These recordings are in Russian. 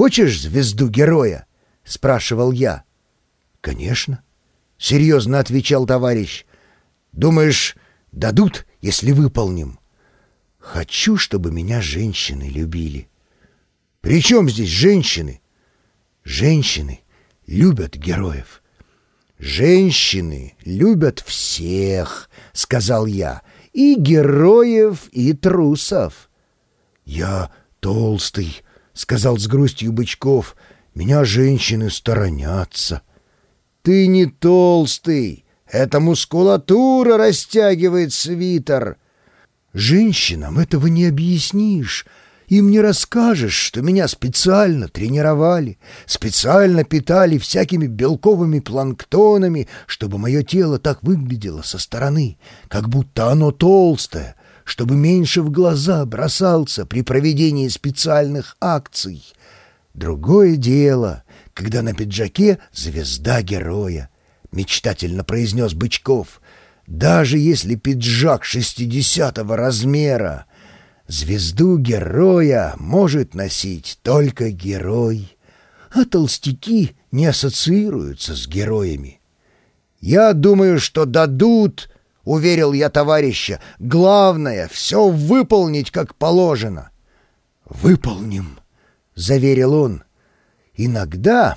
хочешь звезду героя?» — спрашивал я. «Конечно», — серьезно отвечал товарищ. «Думаешь, дадут, если выполним?» «Хочу, чтобы меня женщины любили». «При чем здесь женщины?» «Женщины любят героев». «Женщины любят всех», — сказал я, — «и героев, и трусов». «Я толстый», — сказал с грустью Бычков, — «меня женщины сторонятся». «Ты не толстый, это мускулатура растягивает свитер». «Женщинам этого не объяснишь», им не расскажешь, что меня специально тренировали, специально питали всякими белковыми планктонами, чтобы мое тело так выглядело со стороны, как будто оно толстое, чтобы меньше в глаза бросался при проведении специальных акций. Другое дело, когда на пиджаке звезда героя, — мечтательно произнес Бычков. Даже если пиджак шестидесятого размера, Звезду героя может носить только герой, а толстяки не ассоциируются с героями. «Я думаю, что дадут», — уверил я товарища, — «главное — все выполнить как положено». «Выполним», — заверил он. «Иногда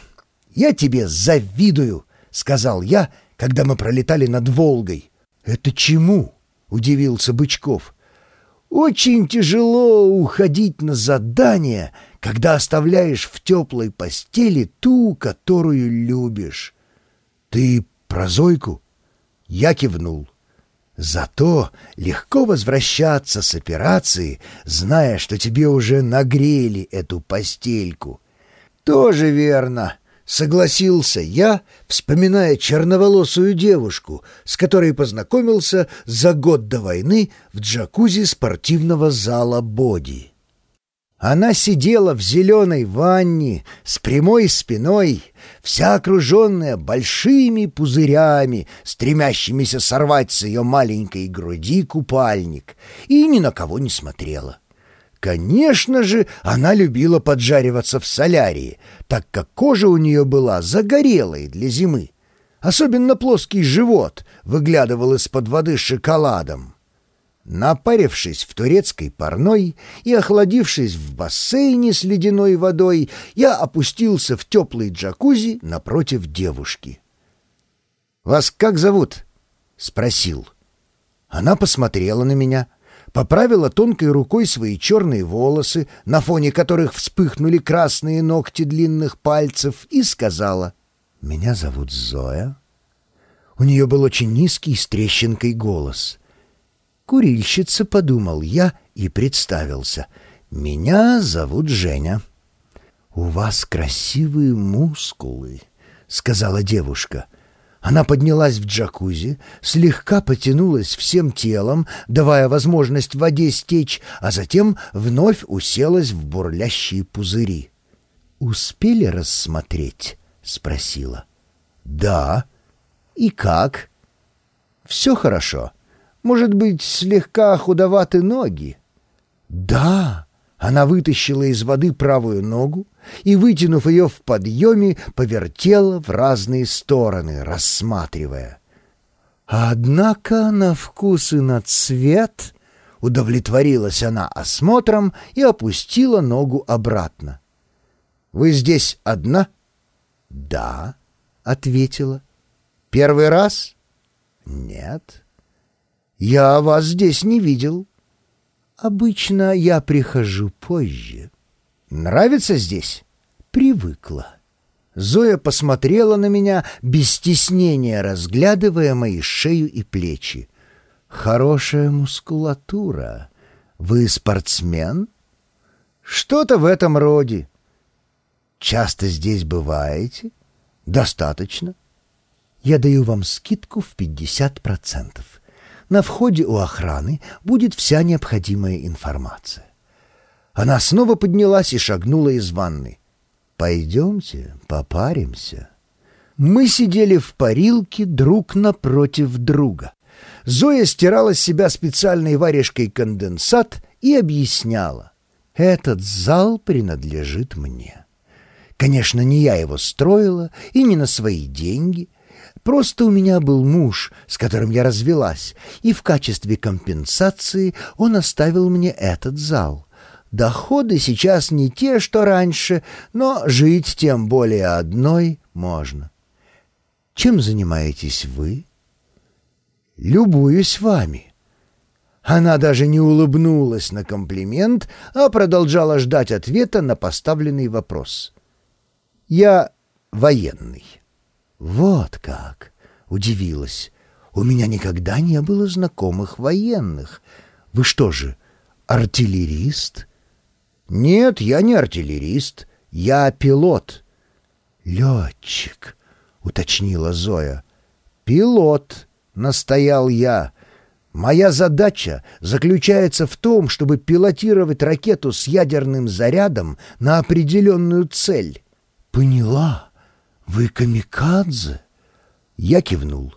я тебе завидую», — сказал я, когда мы пролетали над Волгой. «Это чему?» — удивился Бычков. Очень тяжело уходить на задание, когда оставляешь в теплой постели ту, которую любишь. Ты про Зойку? Я кивнул. Зато легко возвращаться с операции, зная, что тебе уже нагрели эту постельку. Тоже верно. Согласился я, вспоминая черноволосую девушку, с которой познакомился за год до войны в джакузи спортивного зала «Боди». Она сидела в зеленой ванне с прямой спиной, вся окруженная большими пузырями, стремящимися сорвать с ее маленькой груди купальник, и ни на кого не смотрела. Конечно же, она любила поджариваться в солярии, так как кожа у нее была загорелой для зимы. Особенно плоский живот выглядывал из-под воды шоколадом. Напарившись в турецкой парной и охладившись в бассейне с ледяной водой, я опустился в теплый джакузи напротив девушки. «Вас как зовут?» — спросил. Она посмотрела на меня — поправила тонкой рукой свои черные волосы, на фоне которых вспыхнули красные ногти длинных пальцев, и сказала «Меня зовут Зоя». У нее был очень низкий с трещинкой голос. «Курильщица», — подумал я и представился. «Меня зовут Женя». «У вас красивые мускулы», — сказала девушка. Она поднялась в джакузи, слегка потянулась всем телом, давая возможность воде стечь, а затем вновь уселась в бурлящие пузыри. «Успели рассмотреть?» — спросила. «Да». «И как?» «Все хорошо. Может быть, слегка худоваты ноги?» «Да». Она вытащила из воды правую ногу и, вытянув ее в подъеме, повертела в разные стороны, рассматривая. Однако на вкус и на цвет удовлетворилась она осмотром и опустила ногу обратно. «Вы здесь одна?» «Да», — ответила. «Первый раз?» «Нет». «Я вас здесь не видел». Обычно я прихожу позже. Нравится здесь? Привыкла. Зоя посмотрела на меня, без стеснения разглядывая мои шею и плечи. Хорошая мускулатура. Вы спортсмен? Что-то в этом роде. Часто здесь бываете? Достаточно. Я даю вам скидку в пятьдесят процентов. На входе у охраны будет вся необходимая информация. Она снова поднялась и шагнула из ванны. «Пойдемте, попаримся». Мы сидели в парилке друг напротив друга. Зоя стирала с себя специальной варежкой конденсат и объясняла. «Этот зал принадлежит мне. Конечно, не я его строила и не на свои деньги. Просто у меня был муж, с которым я развелась, и в качестве компенсации он оставил мне этот зал. Доходы сейчас не те, что раньше, но жить тем более одной можно. Чем занимаетесь вы? Любуюсь вами. Она даже не улыбнулась на комплимент, а продолжала ждать ответа на поставленный вопрос. «Я военный». «Вот как!» — удивилась. «У меня никогда не было знакомых военных. Вы что же, артиллерист?» «Нет, я не артиллерист. Я пилот». «Летчик», — уточнила Зоя. «Пилот», — настоял я. Моя задача заключается в том, чтобы пилотировать ракету с ядерным зарядом на определенную цель. Поняла? Вы камикадзе? Я кивнул.